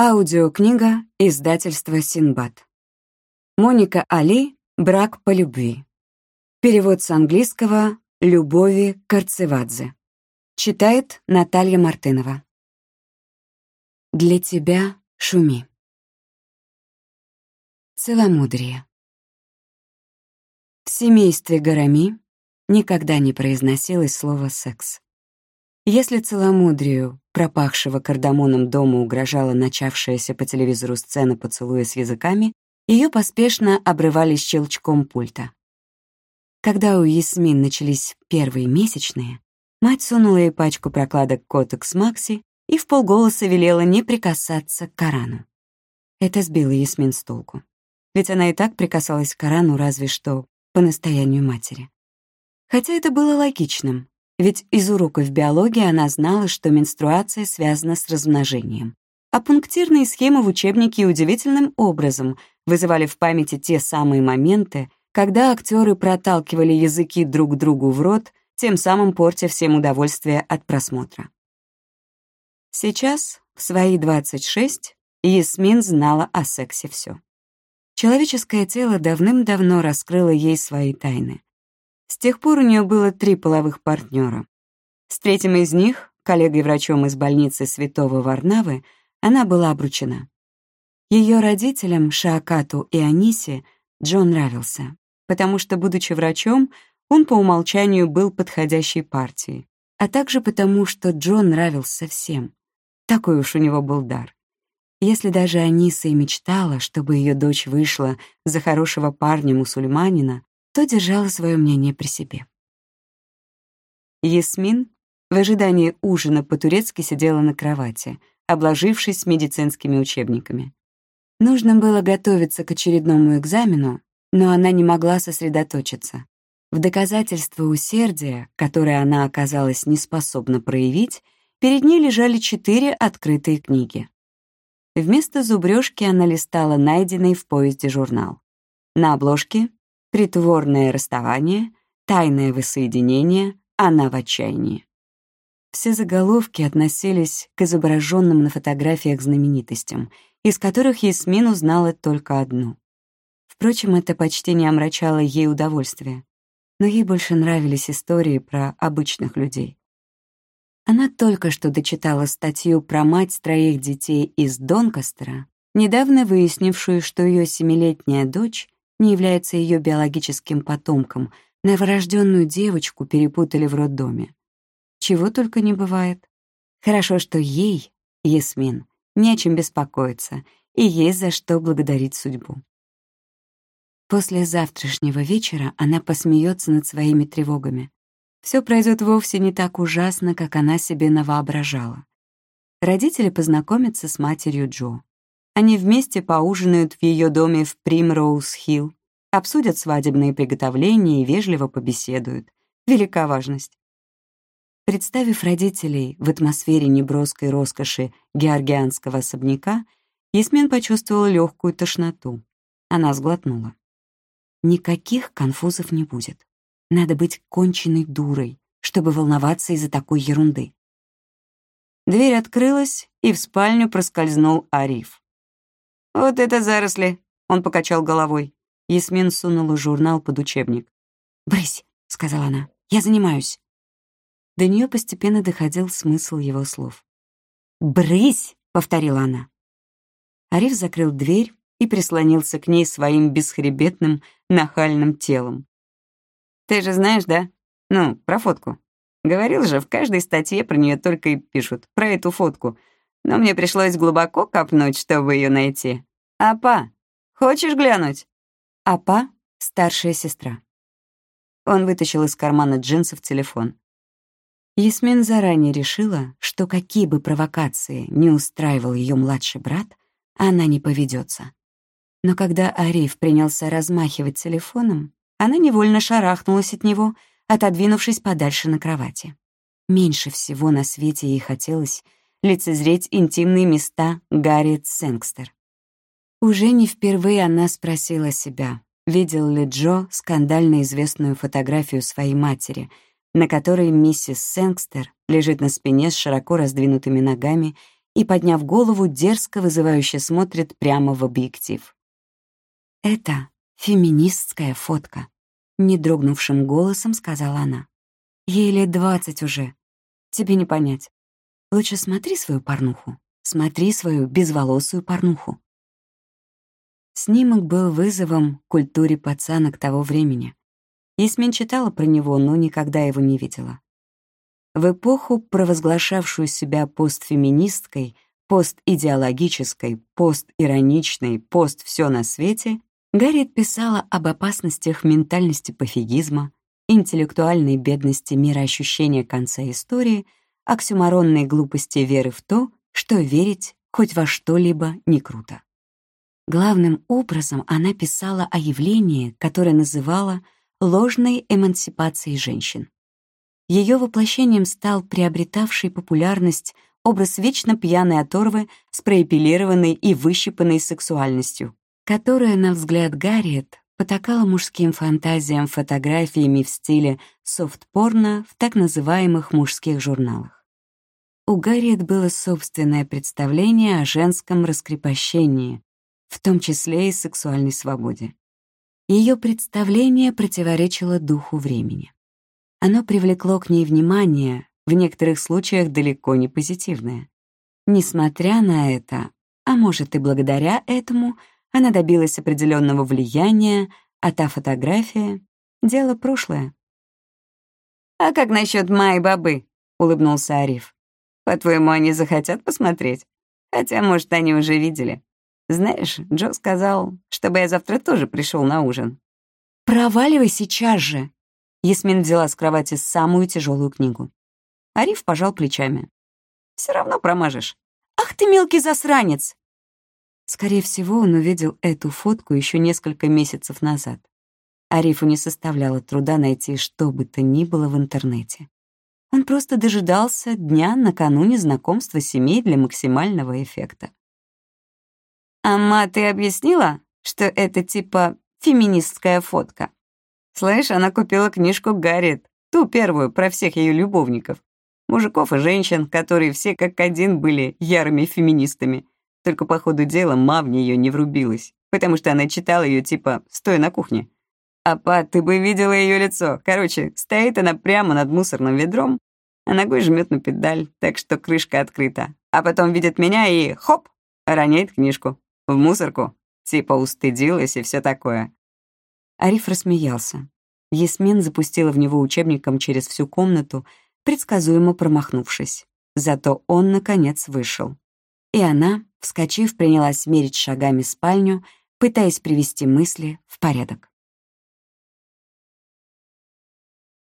Аудиокнига издательства «Синбад». Моника Али «Брак по любви». Перевод с английского «Любови Карцевадзе». Читает Наталья Мартынова. Для тебя шуми. Целомудрие. В семействе Гарами никогда не произносилось слово «секс». Если целомудрию пропахшего кардамоном дома угрожала начавшаяся по телевизору сцена поцелуя с языками, ее поспешно обрывали щелчком пульта. Когда у Ясмин начались первые месячные, мать сунула ей пачку прокладок «Котекс Макси» и в полголоса велела не прикасаться к Корану. Это сбило Ясмин с толку. Ведь она и так прикасалась к Корану разве что по настоянию матери. Хотя это было логичным. Ведь из уроков биологии она знала, что менструация связана с размножением. А пунктирные схемы в учебнике удивительным образом вызывали в памяти те самые моменты, когда актеры проталкивали языки друг другу в рот, тем самым портя всем удовольствие от просмотра. Сейчас, в свои 26, Ясмин знала о сексе все. Человеческое тело давным-давно раскрыло ей свои тайны. С тех пор у нее было три половых партнера. С третьим из них, коллегой-врачом из больницы Святого Варнавы, она была обручена. Ее родителям, Шаакату и Анисе, Джон нравился, потому что, будучи врачом, он по умолчанию был подходящей партией, а также потому, что Джон нравился всем. Такой уж у него был дар. Если даже Аниса и мечтала, чтобы ее дочь вышла за хорошего парня-мусульманина, то держала свое мнение при себе. Ясмин в ожидании ужина по-турецки сидела на кровати, обложившись медицинскими учебниками. Нужно было готовиться к очередному экзамену, но она не могла сосредоточиться. В доказательство усердия, которое она оказалась неспособна проявить, перед ней лежали четыре открытые книги. Вместо зубрёжки она листала найденный в поезде журнал. На обложке притворное расставание, тайное воссоединение, она в отчаянии. Все заголовки относились к изображенным на фотографиях знаменитостям, из которых Ясмин узнала только одну. Впрочем, это почти не омрачало ей удовольствие, но ей больше нравились истории про обычных людей. Она только что дочитала статью про мать троих детей из Донкастера, недавно выяснившую, что ее семилетняя дочь не является ее биологическим потомком, новорожденную девочку перепутали в роддоме. Чего только не бывает. Хорошо, что ей, Ясмин, не о чем беспокоиться, и есть за что благодарить судьбу. После завтрашнего вечера она посмеется над своими тревогами. Все пройдет вовсе не так ужасно, как она себе навоображала. Родители познакомятся с матерью Джо. Они вместе поужинают в ее доме в Примроуз-Хилл, обсудят свадебные приготовления и вежливо побеседуют. Велика важность. Представив родителей в атмосфере неброской роскоши георгианского особняка, Ясмин почувствовала легкую тошноту. Она сглотнула. Никаких конфузов не будет. Надо быть конченной дурой, чтобы волноваться из-за такой ерунды. Дверь открылась, и в спальню проскользнул Ариф. «Вот это заросли!» — он покачал головой. Ясмин сунула журнал под учебник. «Брысь!» — сказала она. «Я занимаюсь». До нее постепенно доходил смысл его слов. «Брысь!» — повторила она. Ариф закрыл дверь и прислонился к ней своим бесхребетным, нахальным телом. «Ты же знаешь, да? Ну, про фотку. Говорил же, в каждой статье про нее только и пишут, про эту фотку. Но мне пришлось глубоко копнуть, чтобы ее найти. «Апа, хочешь глянуть?» Апа — старшая сестра. Он вытащил из кармана джинсов телефон. Ясмин заранее решила, что какие бы провокации не устраивал ее младший брат, она не поведется. Но когда Ариф принялся размахивать телефоном, она невольно шарахнулась от него, отодвинувшись подальше на кровати. Меньше всего на свете ей хотелось лицезреть интимные места Гарриет Сэнкстер. Уже не впервые она спросила себя, видел ли Джо скандально известную фотографию своей матери, на которой миссис Сэнкстер лежит на спине с широко раздвинутыми ногами и, подняв голову, дерзко вызывающе смотрит прямо в объектив. «Это феминистская фотка», — недрогнувшим голосом сказала она. «Ей лет двадцать уже. Тебе не понять. Лучше смотри свою порнуху. Смотри свою безволосую порнуху». Снимок был вызовом культуре пацанок того времени. Ясмин читала про него, но никогда его не видела. В эпоху, провозглашавшую себя постфеминисткой, постидеологической, постироничной, пост «все на свете», Гарриет писала об опасностях ментальности пофигизма, интеллектуальной бедности мироощущения конца истории, оксюморонной глупости веры в то, что верить хоть во что-либо не круто. Главным образом она писала о явлении, которое называла ложной эмансипацией женщин. Ее воплощением стал приобретавший популярность образ вечно пьяной оторвы с проэпилированной и выщипанной сексуальностью, которая, на взгляд Гарриет, потакала мужским фантазиям фотографиями в стиле софт-порно в так называемых мужских журналах. У Гарриет было собственное представление о женском раскрепощении, в том числе и сексуальной свободе. Ее представление противоречило духу времени. Оно привлекло к ней внимание, в некоторых случаях далеко не позитивное. Несмотря на это, а может и благодаря этому, она добилась определенного влияния, а та фотография — дело прошлое. «А как насчет моей бабы?» — улыбнулся Ариф. «По-твоему, они захотят посмотреть? Хотя, может, они уже видели. Знаешь, Джо сказал, чтобы я завтра тоже пришел на ужин». «Проваливай сейчас же!» Ясмин взяла с кровати самую тяжелую книгу. Ариф пожал плечами. «Все равно промажешь». «Ах ты мелкий засранец!» Скорее всего, он увидел эту фотку еще несколько месяцев назад. Арифу не составляло труда найти что бы то ни было в интернете. Он просто дожидался дня накануне знакомства семей для максимального эффекта. «Ама, ты объяснила, что это типа феминистская фотка?» Слышь, она купила книжку Гарриет, ту первую про всех ее любовников. Мужиков и женщин, которые все как один были ярыми феминистами. Только по ходу дела ма в нее не врубилась, потому что она читала ее типа стоя на кухне. А па, ты бы видела ее лицо. Короче, стоит она прямо над мусорным ведром, а ногой жмет на педаль, так что крышка открыта. А потом видит меня и хоп, роняет книжку. В мусорку. Типа устыдилась и все такое. Ариф рассмеялся. Ясмин запустила в него учебником через всю комнату, предсказуемо промахнувшись. Зато он, наконец, вышел. И она, вскочив, принялась мерить шагами спальню, пытаясь привести мысли в порядок.